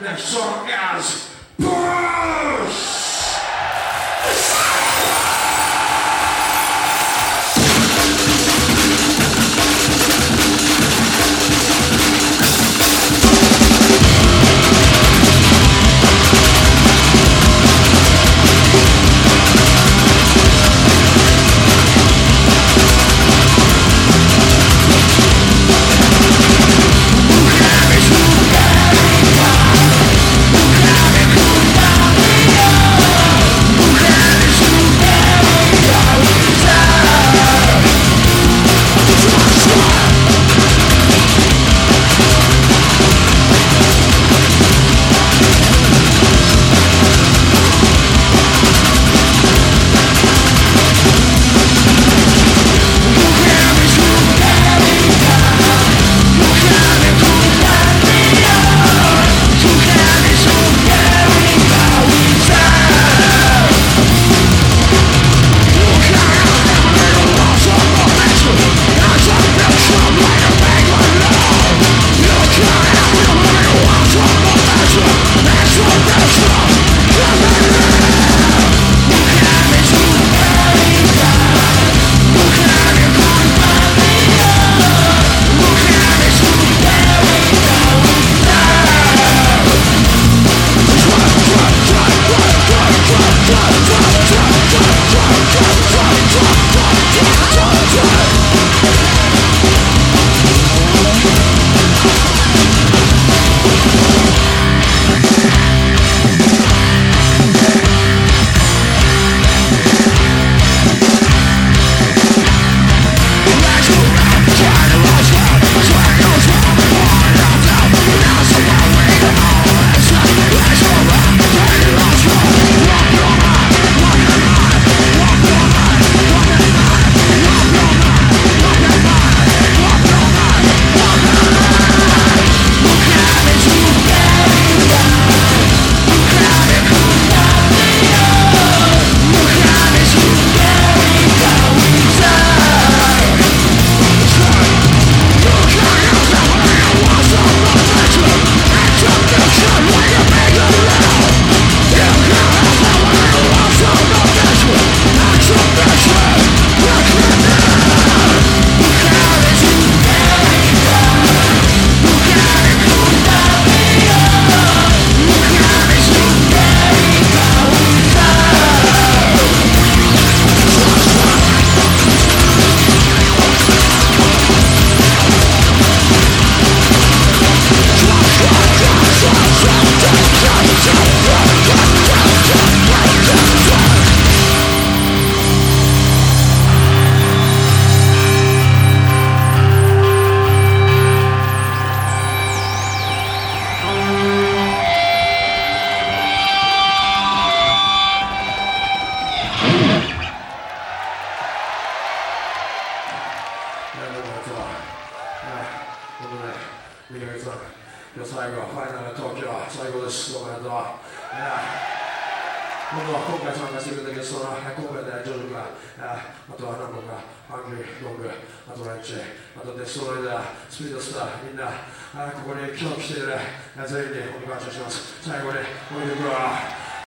the song as Bruce! 本当に2ヶ月の最後、ファイナル東京、最後です、どうもありがとう。本当、今回参加してくれたゲストの、今回でジョジョが、あとはナコが、フングリー、ロング、あとランチ、あとデストロイダー、スピードスター、みんな、ここに今日来ている全員にお願いします。最後に、おめでとう。